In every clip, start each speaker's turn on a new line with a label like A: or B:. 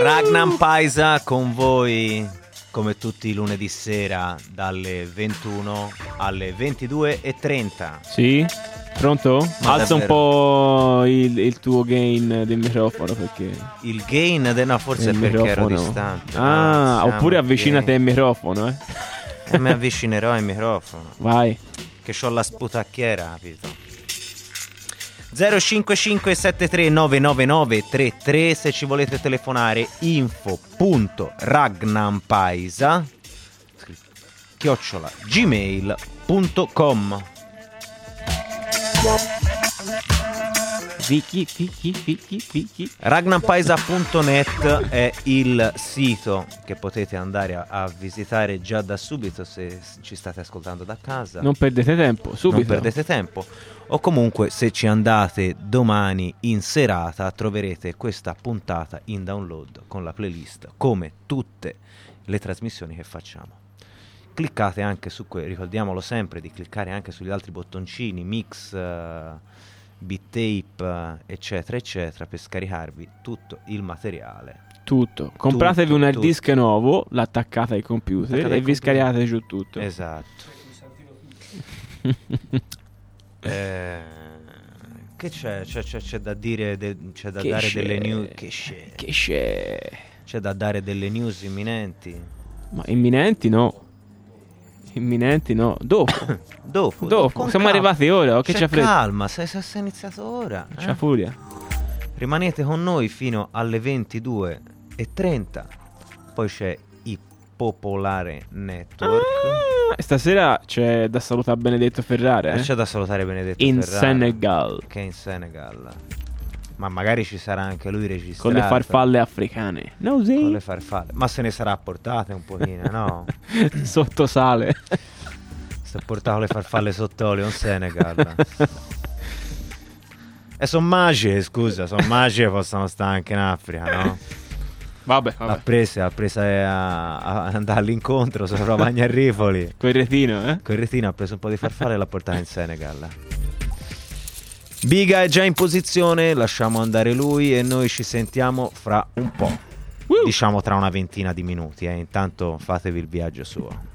A: Ragnar
B: Paisa con voi come tutti i lunedì sera dalle 21 alle 22.30.
C: Sì? Pronto?
B: Ma
C: Alza un
B: davvero?
C: po' il, il tuo gain del microfono perché...
B: Il gain, de- no, forse è
C: il
B: perché ero
C: microfono-
B: distante.
C: Ah,
B: no,
C: oppure
B: gain.
C: al microfono, eh.
B: E mi avvicinerò al microfono.
C: Vai.
B: Che ho la sputacchiera, capito? 055 999 33 se ci volete telefonare info.ragnampaisa chiocciola gmail.com
C: Vicky, Vicky, Vicky, Vicky.
B: Ragnampaisa.net è il sito che potete andare a, a visitare già da subito se ci state ascoltando da casa.
C: Non perdete tempo, subito.
B: non perdete tempo. O comunque se ci andate domani in serata troverete questa puntata in download con la playlist come tutte le trasmissioni che facciamo. Cliccate anche su que ricordiamolo sempre di cliccare anche sugli altri bottoncini mix, eh, beat tape, eccetera, eccetera, per scaricarvi tutto il materiale.
C: Tutto. Compratevi
B: Tutto,
C: un hard disk nuovo, l'attaccate ai computer
B: Attaccate
C: e vi
B: computer.
C: scaricate giù tutto.
B: Esatto. Eh, che c'è? C'è, c'è- c'è da dire, de- c'è da
C: Che
B: dare
C: c'è?
B: delle news. Che c'è?
C: Che c'è?
B: C'è da dare delle news imminenti.
C: Ma imminenti no. Imminenti no. Dopo.
B: Dopo,
C: Dopo. Siamo
B: calma.
C: arrivati ora. o Che
B: C'è
C: c'è fretta?
B: calma, se, se, se è iniziato ora. eh.
C: C'ha furia.
B: Rimanete con noi fino alle 22.30. Poi c'è il Popolare Network.
C: Ah, stasera c'è da salutare Benedetto Ferrare.
B: E
C: eh?
B: C'è da salutare Benedetto
C: In
B: Ferrara,
C: Senegal.
B: Che è in Senegal. Ma magari ci sarà anche lui registrato.
C: Con le farfalle africane. No, sì.
B: Con le farfalle. Ma se ne sarà portate un pochino, no?
C: Sotto sale.
B: Si è portato le farfalle sott'olio in Senegal. E sono magiche, scusa, sono magiche, possono stare anche in Africa, no?
C: Vabbè,
B: L'ha
C: vabbè.
B: presa, l'ha presa a, a andare all'incontro sopra Bagnarrifoli.
C: Quel retino, eh?
B: Con il retino ha preso un po' di farfalle e l'ha portata in Senegal. Biga è già in posizione, lasciamo andare lui e noi ci sentiamo fra un po'. Diciamo tra una ventina di minuti, eh. intanto fatevi il viaggio suo.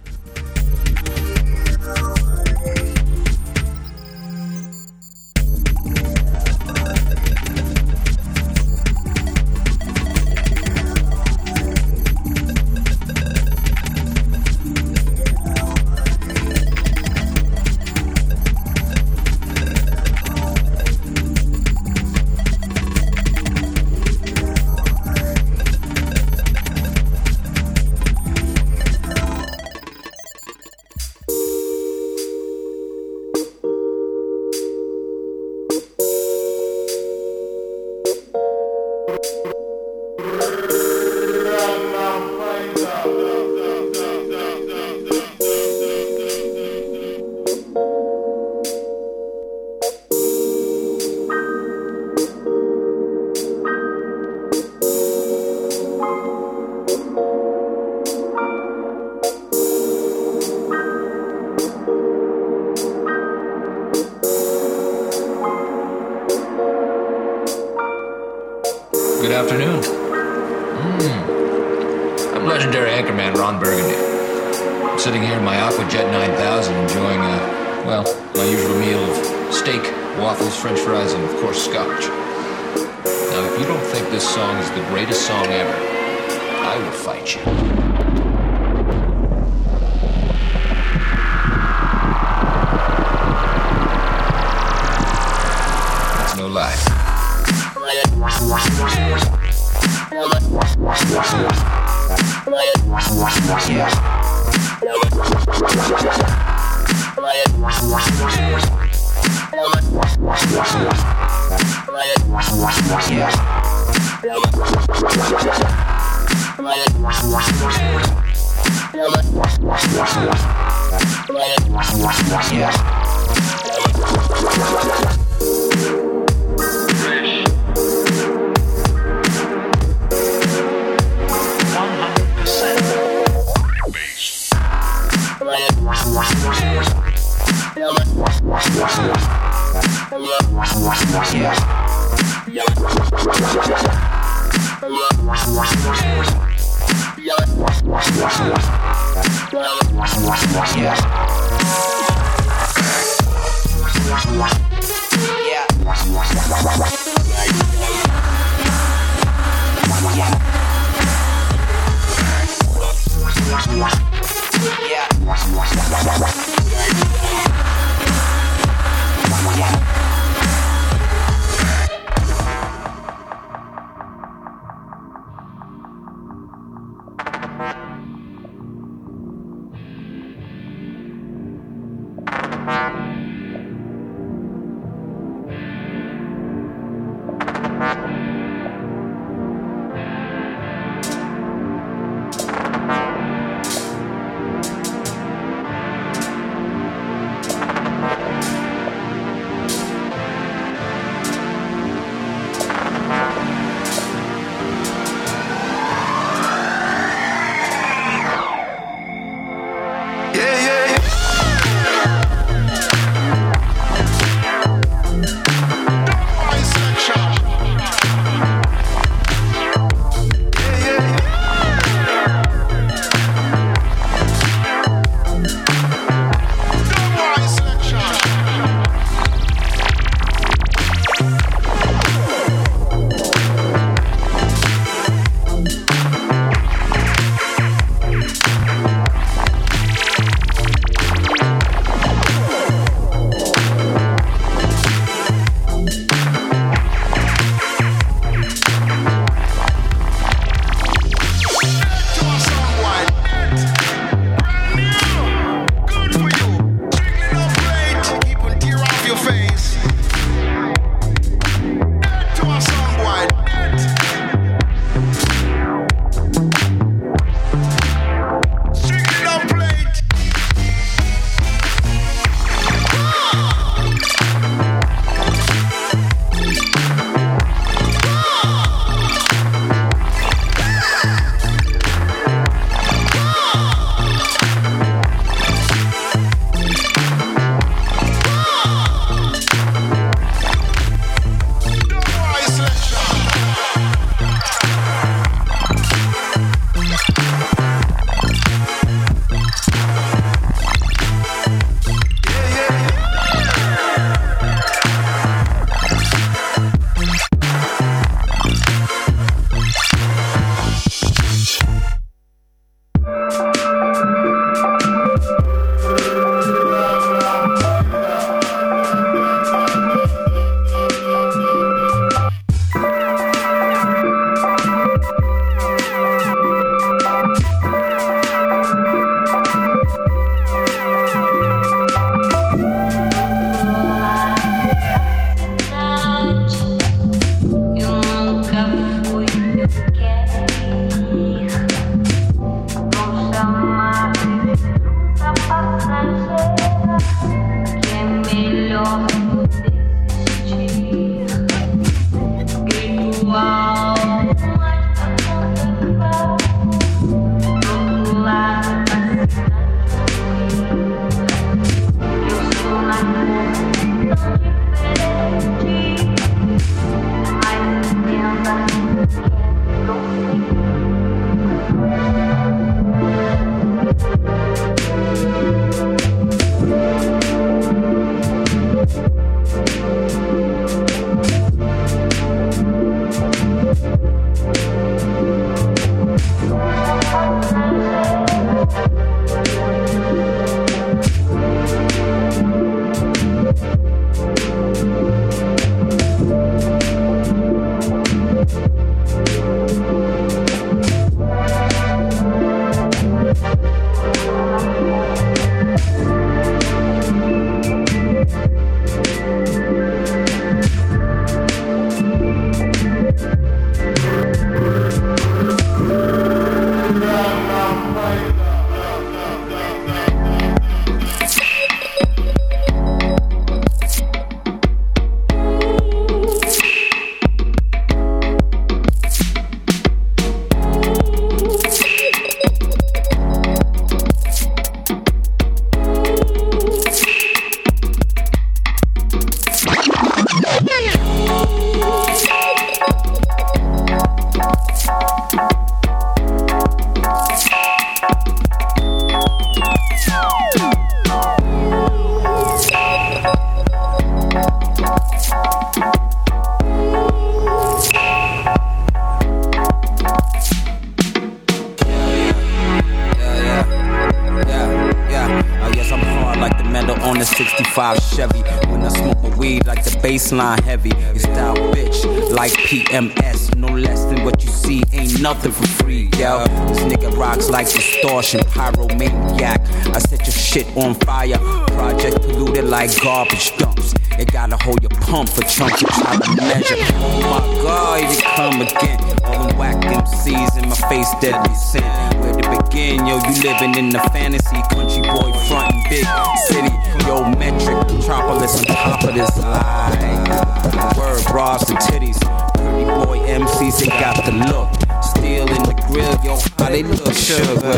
D: Pump for chunky try to measure. Oh my god, here they come again. All them whack MCs in my face, deadly sin. Where to begin, yo? You living in the fantasy country boy front big city. Yo, metric, metropolis on top of this lie. Word, bras and titties. Pretty boy MCs, they got the look. Steel in the grill, yo, how they look, sugar.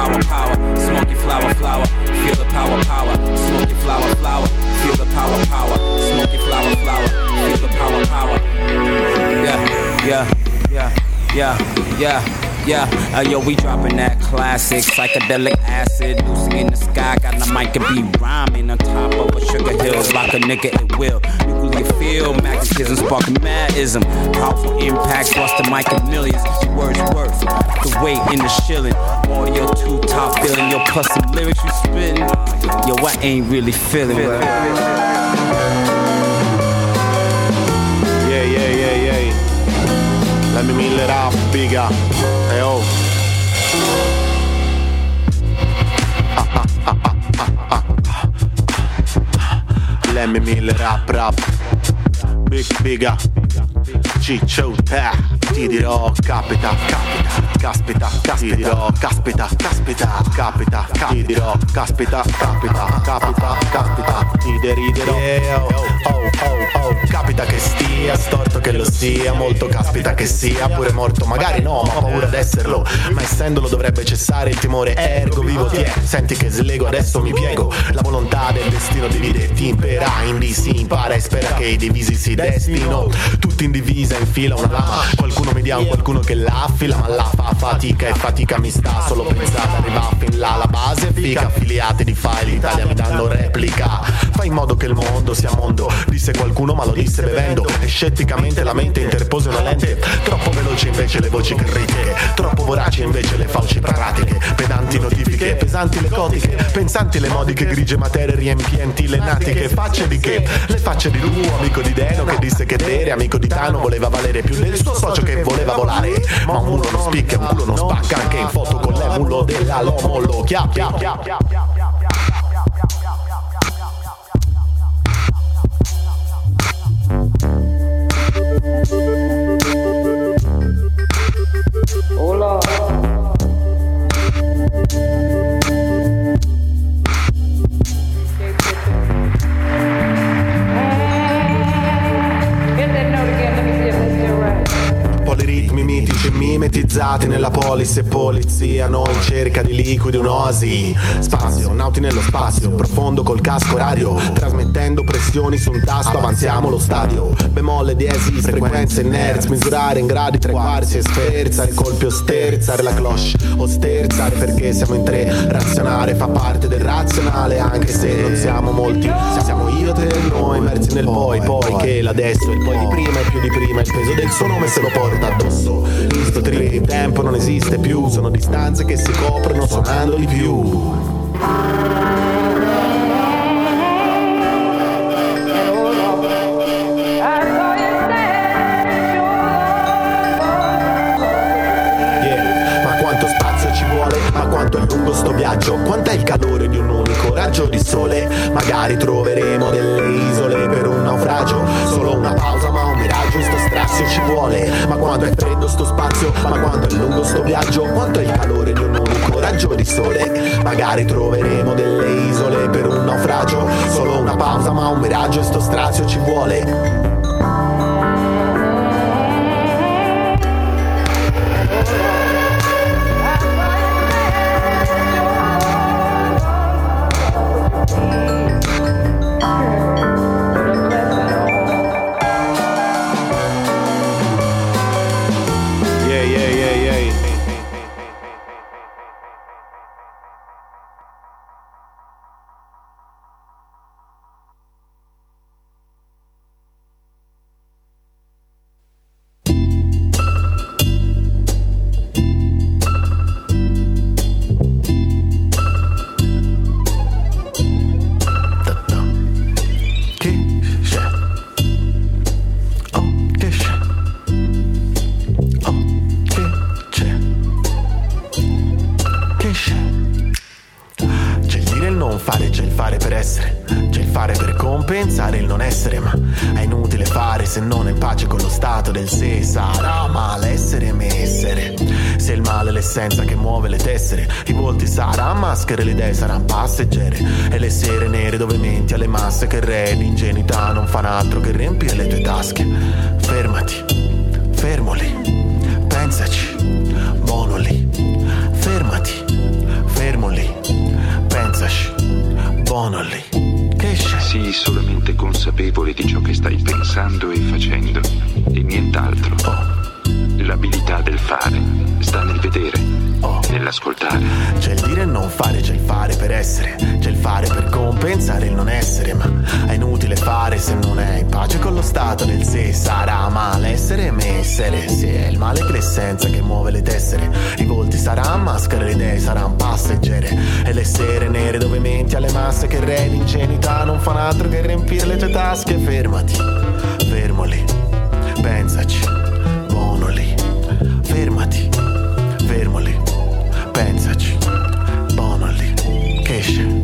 D: Power, power. Smoky flower, flower, feel the power, power. Smoky flower, flower, feel the power, power. Smoky flower, flower, feel the power, power. Yeah, yeah, yeah, yeah, yeah. Yeah, uh, yo, we dropping that classic psychedelic acid. Lucy in the sky, got the mic and be rhyming on top of a sugar hill like a nigga it will. Nuclear field, magnetism sparking madism. Powerful impact, bust the mic in millions. Words worth the weight in the shilling. Audio two top billing, yo, plus some lyrics you spitting. Yo, I ain't really feeling it.
A: Yeah, yeah, yeah, yeah. Let me it up, bigger. Hey, oh. Let me mill it up, rap. Big, bigger. Ciccio, te. Ti dirò, capita, capita. Caspita, caspita, ti dirò, caspita, caspita, capita, ti dirò, caspita, capita, capita, caspita, ti deriderò. Oh, oh, oh, capita che stia, storto che lo sia, molto caspita che sia, pure morto, magari no, ma ho paura d'esserlo, ma essendolo dovrebbe cessare il timore, ergo vivo ti è, senti che slego, adesso mi piego, la volontà del destino divide ti impera, indi si impara e spera che i divisi si destino, tutti in divisa, in fila una lama, qualcuno mi dia un qualcuno che la affila, ma la fa fatica e fatica mi sta solo pensare arriva fin là la base è figa affiliati di file Italia mi danno replica. Fai in modo che il mondo sia mondo disse qualcuno ma lo disse bevendo. E scetticamente la mente interpose una lente troppo veloce invece le voci critiche troppo voraci invece le fauci pratiche. Pedanti notifiche pesanti le codiche pensanti le modiche grigie materie riempienti le natiche. Facce di che? Le facce di Lu amico di Deno che disse che Dere amico di Tano voleva valere più del suo socio che voleva volare. Ma un mulo non spicca un culo non spacca anche in foto con l'emulo della Lomo lo mitici mimetizzati nella polis e polizia. Noi in cerca di liquidi un'osi Spazio, nauti nello spazio Profondo col casco orario. Trasmettendo pressioni su un tasto Avanziamo lo stadio. Bemolle, diesi, frequenze, nerds Misurare in gradi, tre quarti e sferzare o sterzare la cloche. O sterzare perché siamo in tre. Razionare fa parte del razionale Anche se non siamo molti. Siamo io, te e noi immersi nel poi Poi che l'adesso il poi di prima e più di prima. Il peso del suo nome se lo porta addosso Visto trip, tempo non esiste più. Sono distanze che si coprono suonando di più. Ma quanto è lungo sto viaggio, quant'è il calore di un unico raggio di sole, magari troveremo delle isole per un naufragio, solo una pausa ma un miraggio, sto strazio ci vuole, ma quanto è freddo sto spazio, ma quanto è lungo sto viaggio, quanto è il calore di un unico raggio di sole, magari troveremo delle isole per un naufragio, solo una pausa ma un miraggio, sto strazio ci vuole. non è in pace con lo stato del sé Sarà malessere messere. Se è il male che l'essenza che muove le tessere. I volti saranno maschere, le idee saranno passeggere. E le sere nere dove menti alle masse Che re d'ingenuità non fan altro che riempire le tue tasche. Fermati, fermo pensaci, buonoli Fermati, fermo pensaci, buonoli Che esce?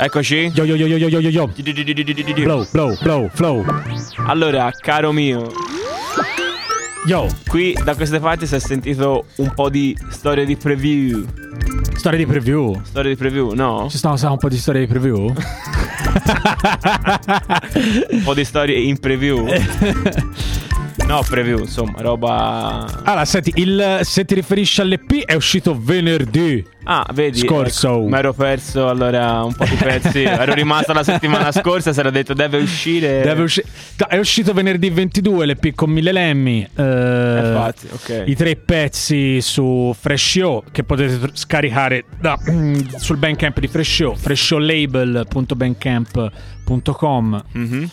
C: Eccoci.
E: Yo yo yo yo yo yo yo. Blow, blow, blow, flow.
C: Allora, caro mio,
E: Yo,
C: qui da queste parti si è sentito un po' di storia di preview.
E: storia di preview.
C: Storia di preview, no?
E: Ci stanno un po' di storia di preview?
C: Un po' di storie in preview. No, preview, insomma, roba.
E: Allora, senti, il, se ti riferisci all'EP è uscito venerdì.
C: Ah, vedi.
E: Scorso.
C: mi ero perso allora un po' di pezzi. ero rimasto la settimana scorsa. Si era detto deve uscire.
E: Deve usci- è uscito venerdì 22 l'EP con Mille Lemmi. eh,
C: Infatti, ok.
E: I tre pezzi su Fresh Show che potete tr- scaricare da- sul Bandcamp di Fresh Show, freshshowlabel.bandcamp.com.
C: Mhm.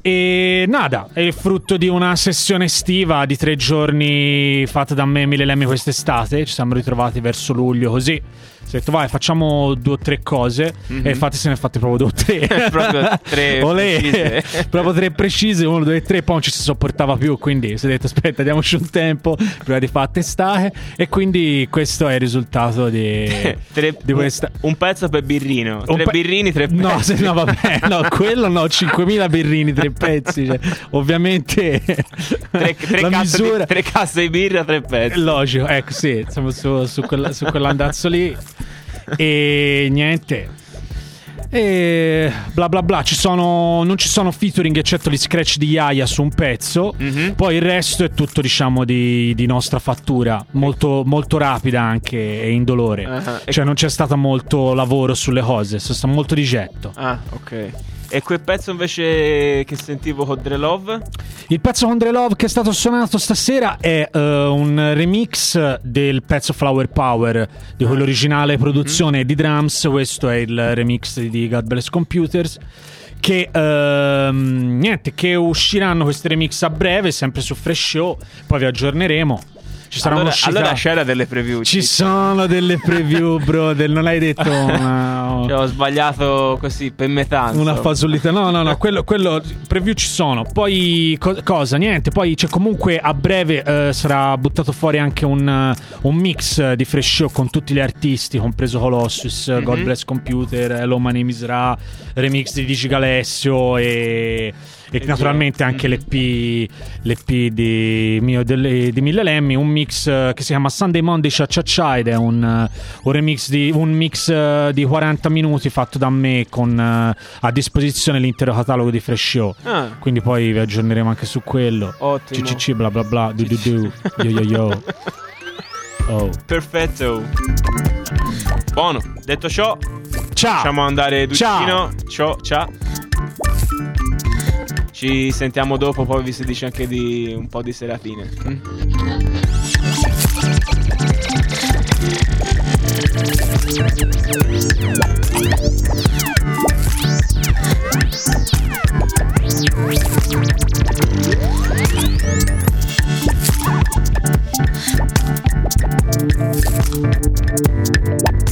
E: E nada, è il frutto di una sessione estiva di tre giorni fatta da me e Mille Lemmi quest'estate. Ci siamo ritrovati verso luglio così. Si è detto vai facciamo due o tre cose e infatti se ne è fatte proprio due o tre.
C: Proprio tre
E: Olè.
C: precise.
E: proprio tre precise, uno, due, tre, poi non ci si sopportava più, quindi si è detto aspetta diamoci un tempo prima di fare testate e quindi questo è il risultato di,
C: Tre-
E: di questa...
C: Un pezzo per birrino.
E: Un
C: tre
E: pe-
C: birrini, tre pezzi.
E: No, se no, vabbè, no, quello no, 5.000 birrini, tre pezzi. cioè, ovviamente,
C: Tre, tre casse
E: misura
C: di, tre casse di birra, tre pezzi.
E: logico. Ecco, sì, siamo su, su, quella- su quell'andazzo lì. E niente. E bla bla bla. Ci sono, non ci sono featuring eccetto gli scratch di Yaya su un pezzo.
C: Mhm.
E: Poi il resto è tutto, diciamo, di, di nostra fattura. Molto, molto rapida anche e indolore.
C: E-
E: Cioè, non c'è stato molto lavoro sulle cose. Sono stato molto di getto.
C: Ah, ok. E quel pezzo invece che sentivo con Dre Love?
E: Il pezzo con Dre Love che è stato suonato stasera è eh, un remix del pezzo Flower Power di quell'originale produzione di drums. Questo è il remix di God Bless Computers. Che ehm, niente, che usciranno questi remix a breve, sempre su Fresh Show. Poi vi aggiorneremo. Ci sarà
C: Allora,
E: un'uscita.
C: allora c'era delle preview.
E: Ci sono delle preview, brother. Non hai detto una,
C: ho sbagliato così per metà.
E: una fasolita. No, no, no, quello, quello preview ci sono. Poi co- cosa? Niente, poi c'è comunque a breve eh, sarà buttato fuori anche un, eh, un mix di Fresh Show con tutti gli artisti, compreso Colossus,
C: Mhm.
E: God Bless Computer, Hello My Name is Ra, remix di Digi Galessio e, e
C: E
E: naturalmente
C: via.
E: anche l'EP, l'EP di, mio, delle- di Mille Lemmi, un mix eh, che si chiama Sunday Monday Cha Cha Cha ed è un, eh, un remix di un mix eh, di 40 minuti fatto da me con a disposizione l'intero catalogo di Fresh Show.
C: Ah,
E: Quindi poi vi aggiorneremo anche su quello.
C: ottimo.
E: CCC bla bla bla du du du yo yo yo. Oh.
C: Perfetto. Buono. Detto ciò,
E: Ciao.
C: facciamo andare
E: Ciao.
C: Duccino. Ciao, ciao. Ci sentiamo dopo, poi vi si dice anche di un po' di serafine. Mm?
F: Thank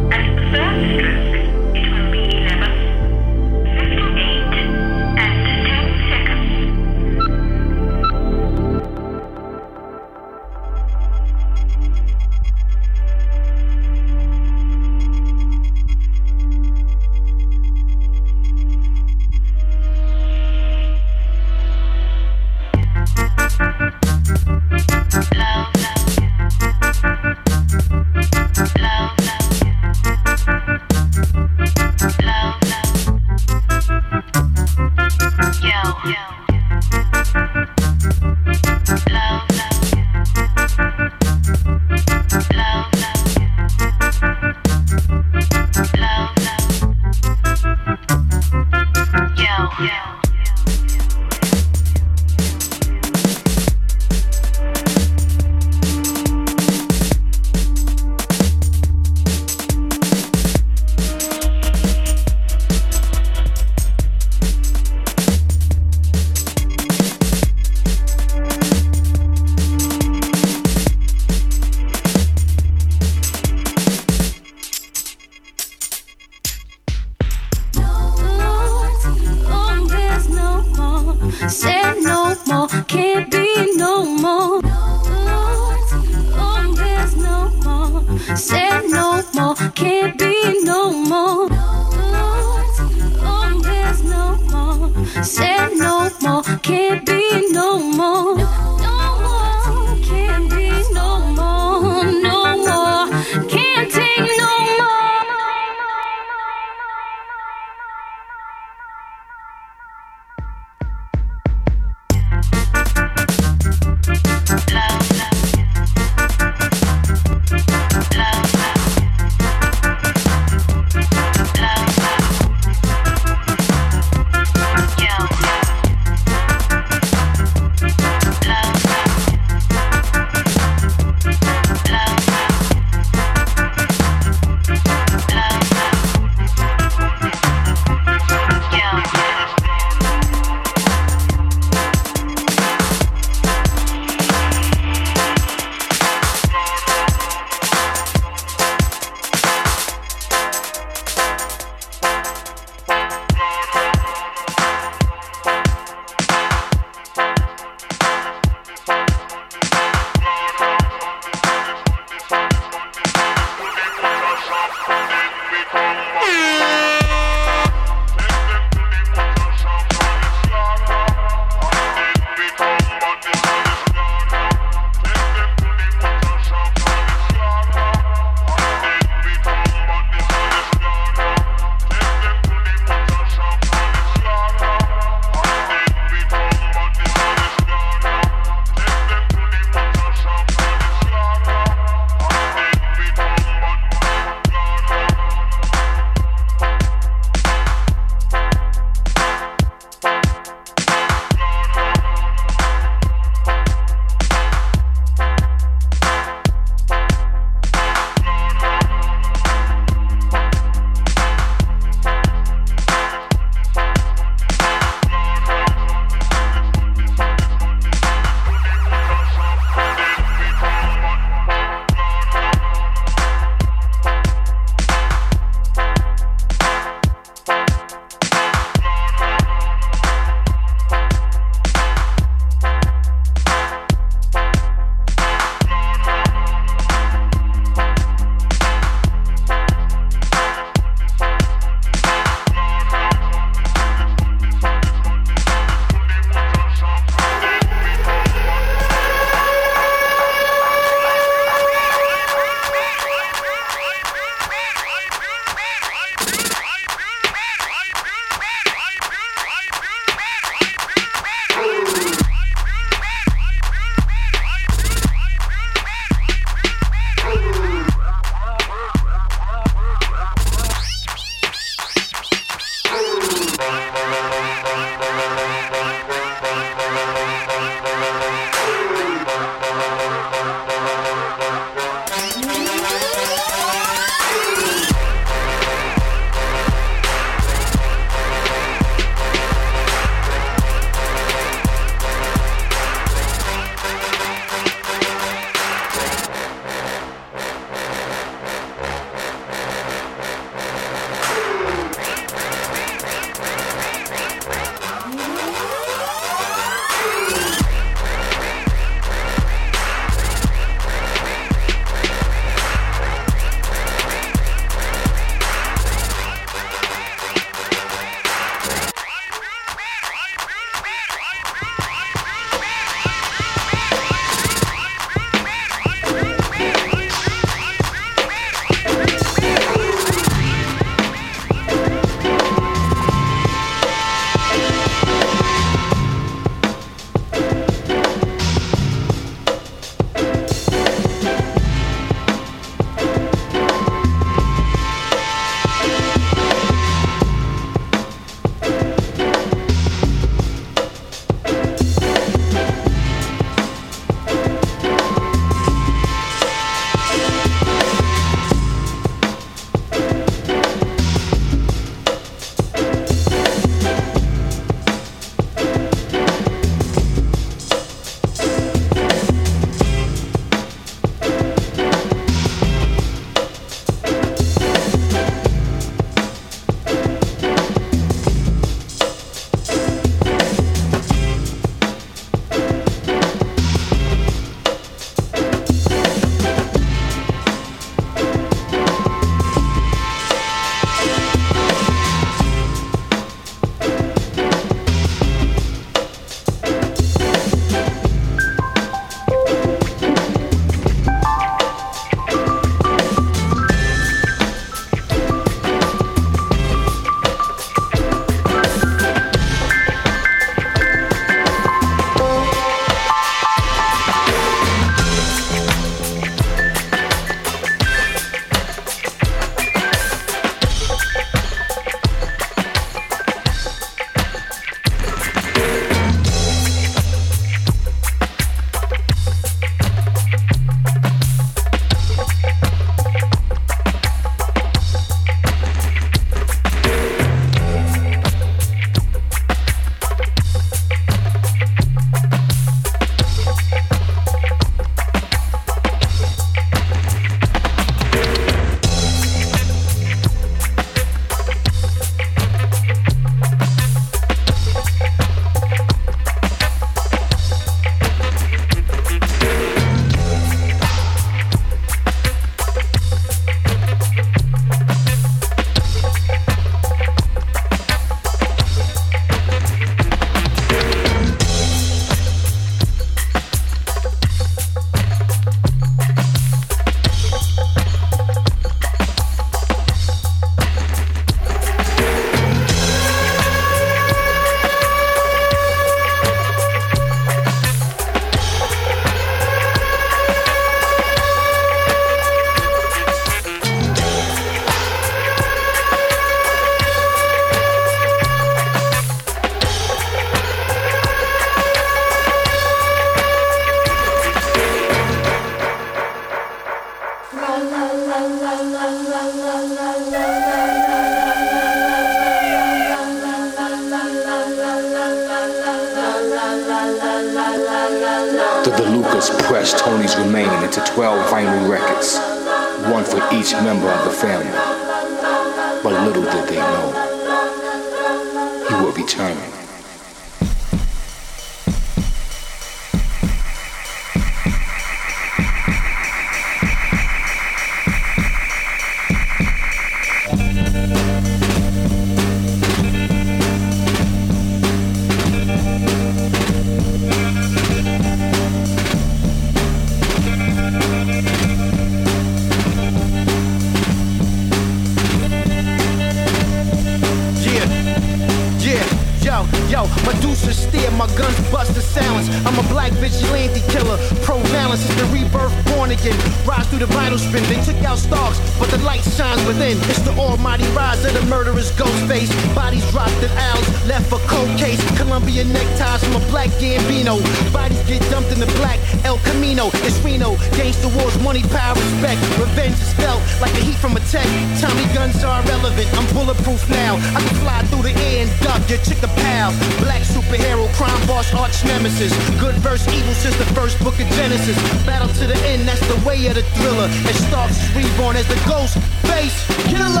F: your chick a pal. Black superhero, crime boss, arch nemesis. Good verse, evil since the first book of Genesis. Battle to the end, that's the way of the thriller. And Starks is reborn as the ghost face killer.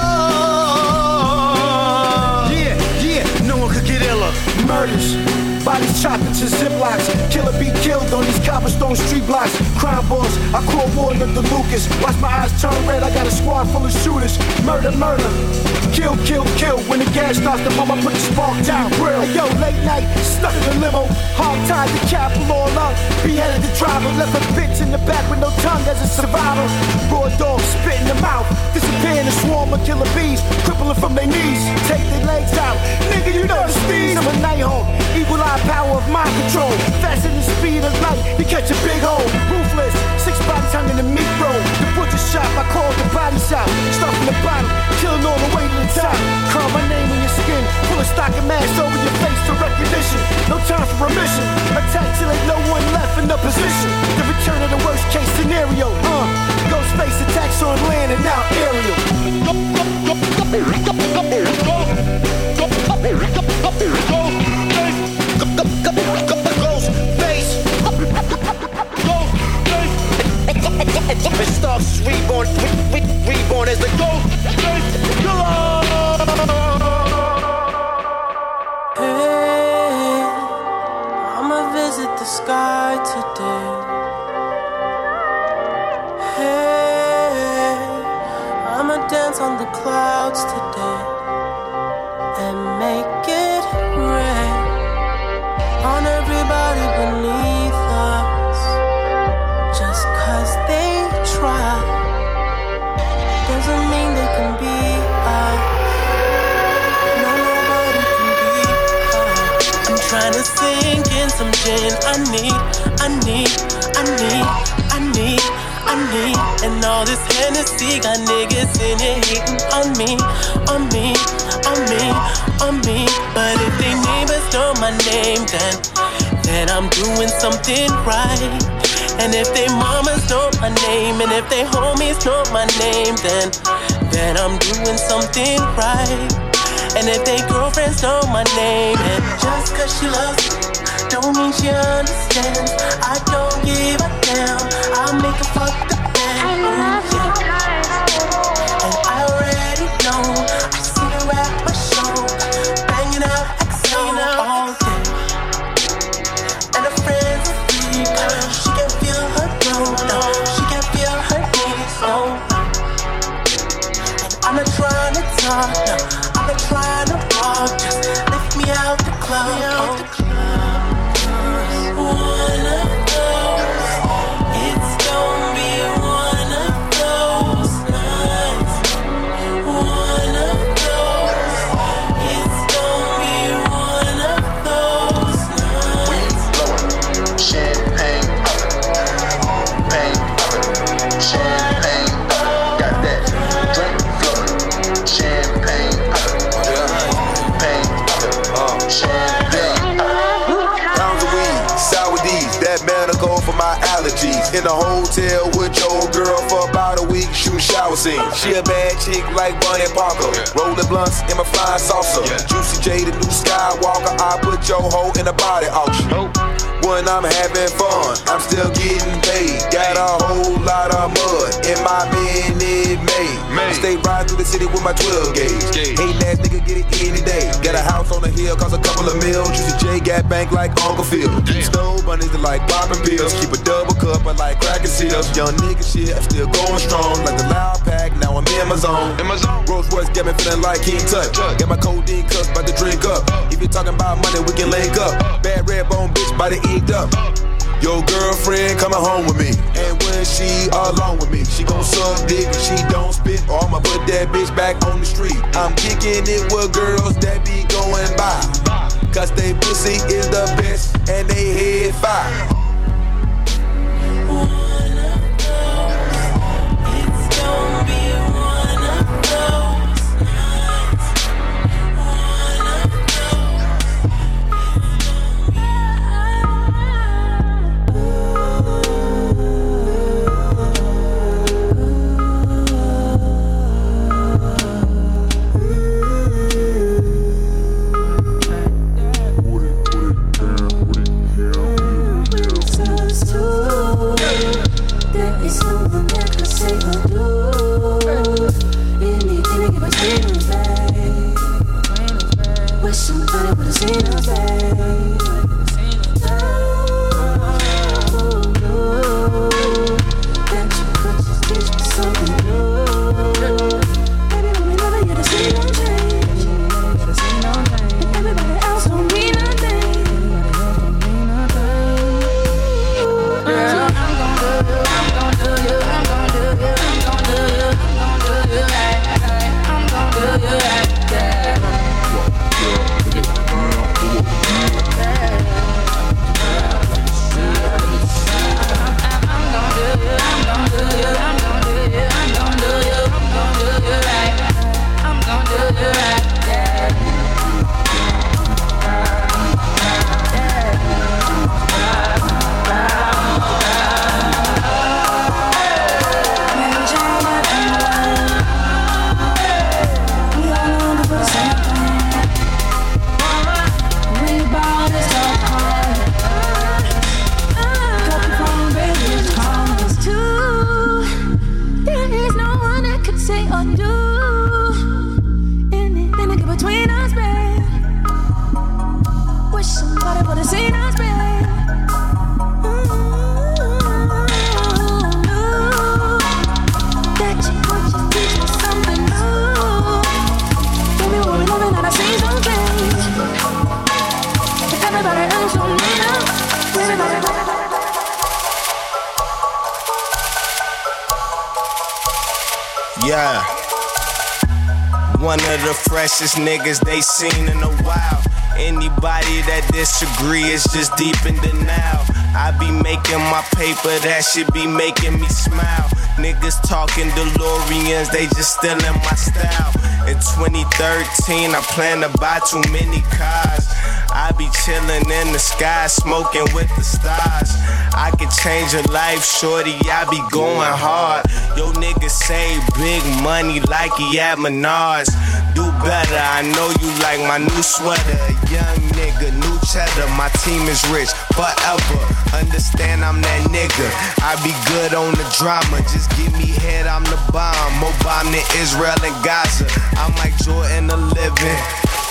F: Yeah, yeah, no one could get iller. Murders. Bodies chopped into ziplocs. Killer be killed on these cobblestone street blocks. Crime boss, I call warden of the Lucas. Watch my eyes turn red, I got a squad full of shooters. Murder, murder. Kill, kill, kill. When the gas starts to pump, I put the spark down. real. Hey, yo, late night, stuck in the limo. Hog tied the cap all up. Beheaded the driver, left a bitch in the back with no tongue as a survivor. Raw dog spit in the mouth. Disappear in a swarm of killer bees. Crippling from their knees. Take their legs out. Nigga, you know the steez. I'm a night. Eagle eye power of mind control. Faster than the speed of light. You catch a big hole. Ruthless. Six bodies hung in the meat roll. The butcher shop, I call the body shop. Start from the bottom, killing all the way to the top. Carve my name on your skin. Pull a stock of mask over your face for recognition. No time for remission. Attack till ain't no one left in the position. The return of the worst case scenario. Uh, ghost face attacks on land and now aerial. Ghost It starts reborn, re- re- reborn as the ghost killer.
G: Hey, I'ma visit the sky today. Hey, I'ma dance on the clouds today gin. I need, I need, I need, I need, I need. And all this Hennessy got niggas in it hating on me, on me, on me, on me. But if they neighbors know my name, then, then I'm doing something right. And if they mamas know my name, and if they homies know my name, then, then I'm doing something right. And if they girlfriends know my name, and just cause she loves me, don't mean she understands. I don't give a damn. I'll make her fuck
H: scenes. She a bad chick like Bunny Parker, rolling blunts in my flying saucer. Juicy J, the new Skywalker, I put your hoe in a body auction.
I: when I'm having fun. I'm still getting paid. Got a whole lot of mud in my minute made. Stay riding through the city with my 12 gauge. Hating ass nigga get it any day. Got a house on the hill, cost a couple of mil. Juicy J got bank like Uncle Phil. Snow bunnies that like popping pills. Keep a double cup, I like cracking seals. Young nigga shit, I'm still going strong. Like the loud pack, now I'm in my zone. In my zone. Rolls Royce got me feeling like King Tut. Got my codeine cups, about to drink up. If you're talking about money, we can link up. Bad red bone bitch, body inked up. Your girlfriend coming home with me. And when she alone with me, she gon' suck dick and she don't spit. Or I'ma put that bitch back on the street. I'm kicking it with girls that be going by. Cause they pussy is the best and they head fire.
J: Niggas they seen in a while. Anybody that disagree is just deep in denial. I be making my paper, that shit be making me smile. Niggas talking DeLoreans, they just stealing my style. In 2013, I plan to buy too many cars. I be chillin' in the sky, smoking with the stars. I can change your life, shorty. I be going hard. Yo, niggas say big money like he at Menards. Better, I know you like my new sweater. Young nigga, new cheddar. My team is rich forever. Understand I'm that nigga. I be good on the drama. Just give me head, I'm the bomb. More bomb than Israel and Gaza. I'm like Jordan 11.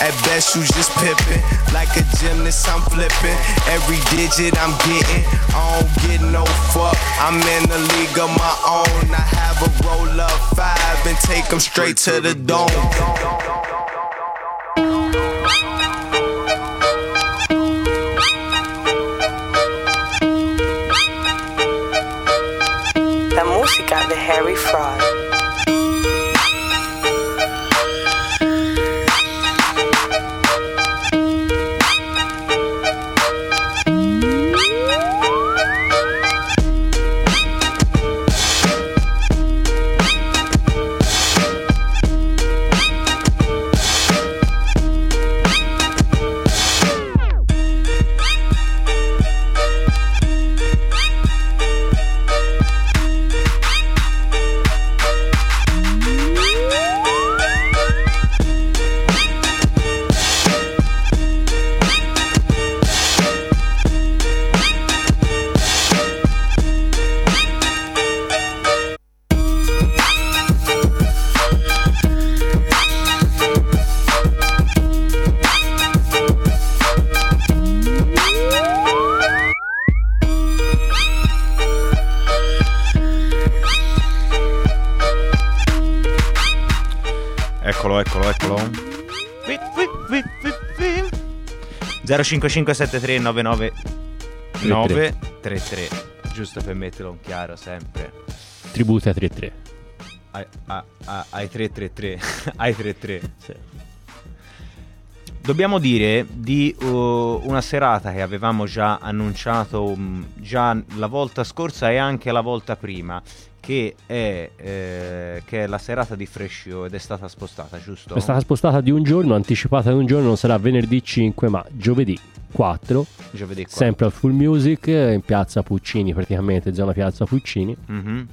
J: At best, you just pippin'. Like a gymnast, I'm flipping. Every digit I'm getting. I don't get no fuck. I'm in the league of my own. I have a roll up five and take them straight to the dome.
B: 0557399 giusto per metterlo in chiaro sempre.
K: Tributi a 3-3.
B: Ai, a- a- ai 333 ai 33 Dobbiamo dire di uh, una serata che avevamo già annunciato um, già la volta scorsa e anche la volta prima, che è, eh, che è la serata di Fresh Show ed è stata spostata, giusto?
K: È stata spostata di un giorno, anticipata di un giorno, non sarà venerdì 5, ma giovedì 4.
B: Giovedì 4.
K: Sempre al Full Music in piazza Puccini, praticamente zona piazza Puccini.
B: Mhm.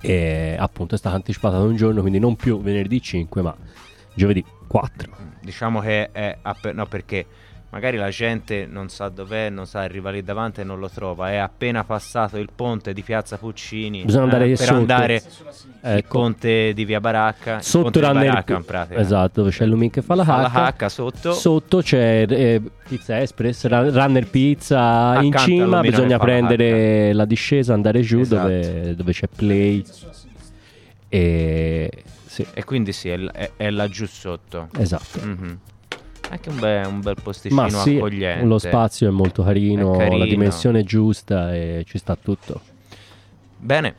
K: E appunto è stata anticipata da un giorno, quindi non più venerdì 5, ma giovedì 4.
B: Diciamo che è app- no perché magari la gente non sa dov'è, non sa arriva lì davanti e non lo trova, è appena passato il ponte di Piazza Puccini
K: Bisogna andare
B: eh, per
K: sotto.
B: andare il
K: Ecco.
B: ponte di Via Baracca, il
K: Sotto Runner
B: Baracca in pratica.
K: Esatto, dove c'è il Lumin che fa la
B: Fa la
K: H.
B: H sotto.
K: Sotto c'è eh, Pizza Express, Run- Runner Pizza in
B: Accanto
K: cima,
B: all'omino che
K: bisogna
B: fa la
K: prendere la discesa, andare giù
B: Esatto.
K: dove, dove c'è Play. E sì,
B: E quindi sì, è, è- è laggiù sotto.
K: esatto.
B: Mhm. Anche un bel, un bel posticino
K: Ma sì,
B: accogliente.
K: lo spazio è molto carino,
B: È carino.
K: la dimensione è giusta e ci sta tutto.
B: Bene,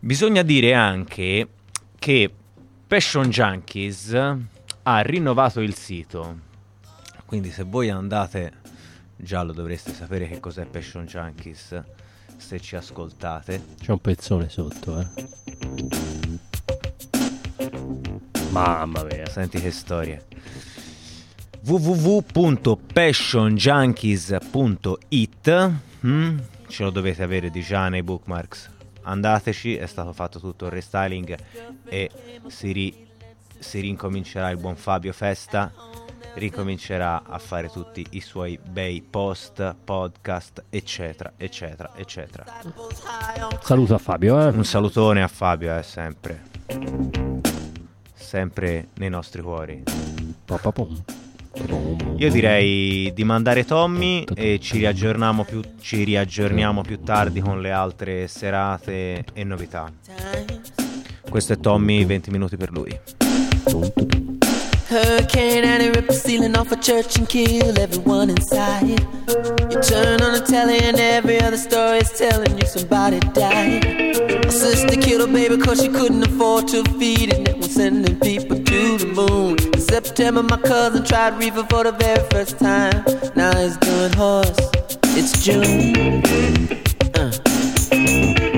B: bisogna dire anche che Passion Junkies ha rinnovato il sito. Quindi se voi andate, già lo dovreste sapere che cos'è Passion Junkies, se ci ascoltate.
K: C'è un pezzone sotto, eh. Mamma mia.
B: Senti che storie. www.passionjunkies.it mm? Ce lo dovete avere di già nei bookmarks. Andateci, è stato fatto tutto il restyling e si, ri- si rincomincerà il buon Fabio Festa. Ricomincerà a fare tutti i suoi bei post, podcast, eccetera, eccetera, eccetera.
K: Saluto a Fabio, eh.
B: Un salutone a Fabio, eh, sempre. Sempre nei nostri cuori. Io direi di mandare Tommy e ci riaggiorniamo più, ci riaggiorniamo più tardi con le altre serate e novità. Questo è Tommy, 20 minuti per lui.
G: Hurricane and it rip the ceiling off a church and kill everyone inside. You turn on the telly and every other story is telling you somebody died. Baby cause she couldn't afford to feed it. And was sending people to the moon. In September, my cousin tried reefer for the very first time. Now he's doing horse. It's June. Uh.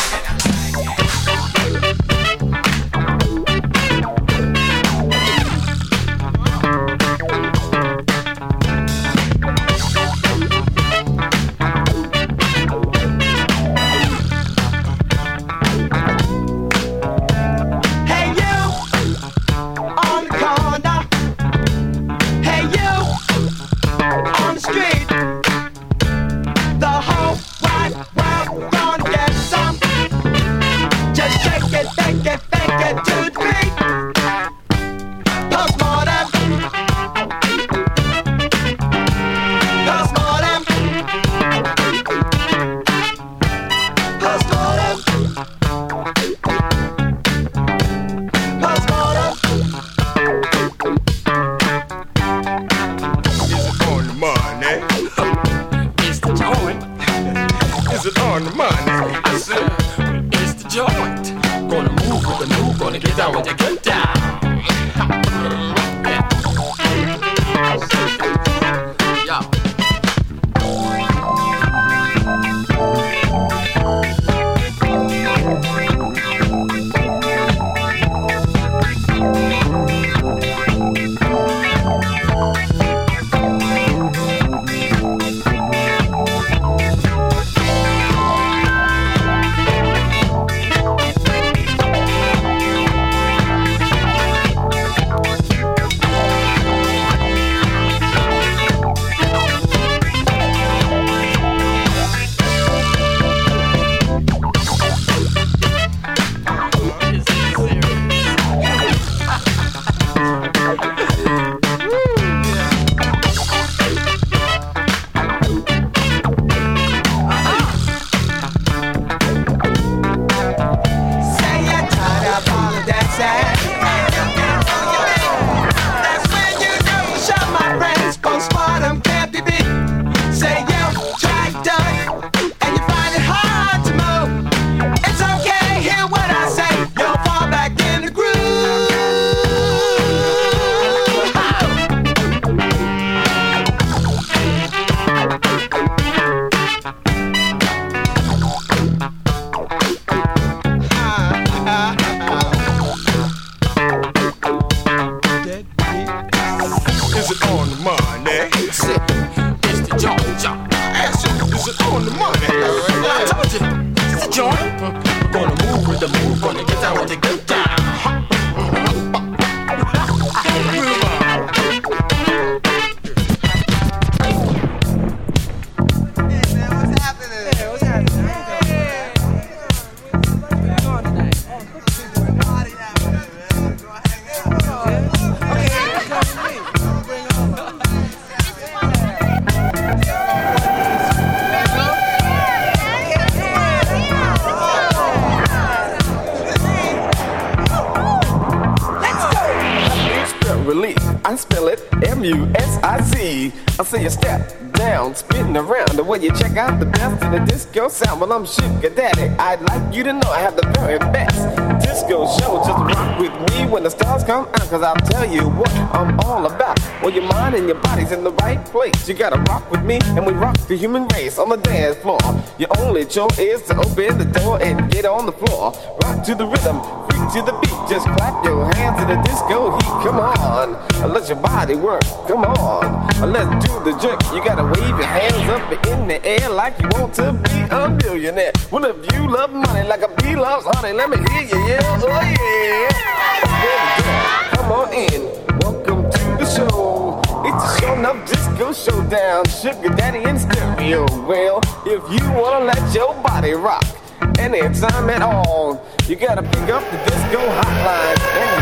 L: I got the
M: best in the disco sound. Well, I'm sugar daddy. I'd like you to know I have the very best disco show. Just rock with me when the stars come out, cause I'll tell you what I'm all about. Well, your mind and your body's in the right place. You gotta rock with me, and we rock the human race on the dance floor. Your only choice is to open the door and get on the floor. Rock to the rhythm, freak to the beat. Just clap your hands in the disco heat. Come on,
N: let your body work. Come on. Let's do the jerk. You gotta wave your hands up in the air like you want to be a millionaire. Well, if you love money like a bee loves honey, let me hear you yell, oh yeah. Come on in, welcome to the show. It's a show enough disco showdown, sugar daddy in stereo. Well, if you wanna let your body rock anytime at all, you gotta pick up the disco hotline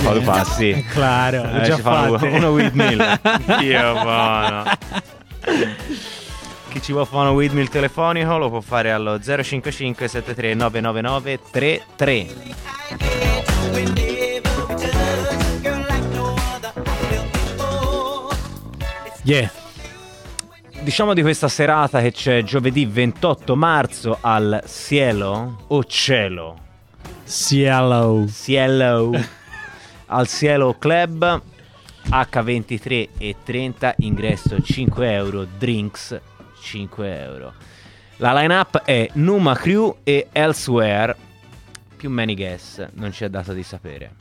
B: fa, sì.
E: È claro,
B: Eh,
E: già
B: ci fanno
E: fatte.
B: uno windmill. Dio buono. Chi ci vuole fare uno windmill telefonico lo può fare allo 055 73 999 33.
E: Yeah.
B: Diciamo di questa serata che c'è giovedì 28 marzo al Cielo o Cielo?
E: Cielo.
B: Cielo. Al Cielo Club H23 e 30 ingresso 5 euro, drinks 5 euro. La line-up è Numa Crew e Elsewhere più Many Guess, non ci è dato di sapere.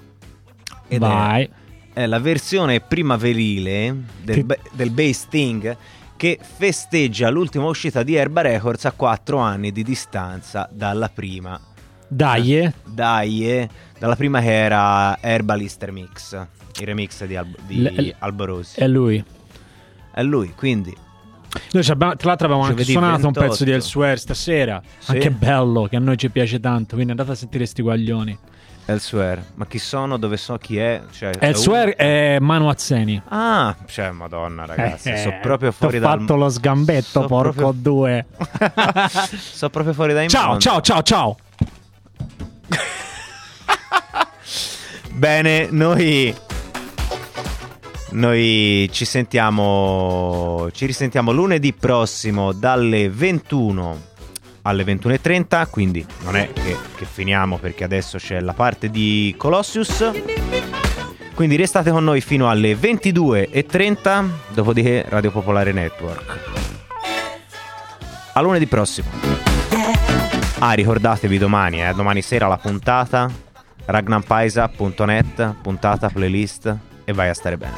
B: Ed è-
E: Vai.
B: È, la versione primaverile del,
E: Che-
B: del Bass Thing che festeggia l'ultima uscita di Erba Records a 4 anni di distanza dalla prima.
E: Dai.
B: Dai, eh, dalla prima che era Herbalist Remix, il remix di, Alb- di
E: L-
B: Alborosi.
E: È lui.
B: È lui, quindi
E: Noi abbiamo- tra l'altro abbiamo anche suonato un
B: 28.
E: pezzo di Elsewhere stasera.
B: Sì.
E: Anche bello, che a noi ci piace tanto. Quindi andate a sentire sti guaglioni.
B: Elsewhere. Ma chi sono? Dove so chi è? Cioè, è
E: Elsewhere è Manu Azzeni.
B: Ah, cioè, madonna ragazzi,
E: Eh,
B: sono proprio fuori dal...
E: fatto lo sgambetto,
B: so
E: porco
B: proprio-
E: due.
B: Sono proprio fuori dai
E: Ciao,
B: mondo.
E: ciao, ciao, ciao.
B: Bene, noi. Noi ci sentiamo. Ci risentiamo lunedì prossimo dalle 21 alle 21.30. Quindi non è che, che finiamo perché adesso c'è la parte di Colossius. Quindi restate con noi fino alle 22.30. Dopodiché Radio Popolare Network. A lunedì prossimo. Ah, ricordatevi domani, eh, domani sera la puntata ragnampaisa.net, puntata playlist e vai a stare bene.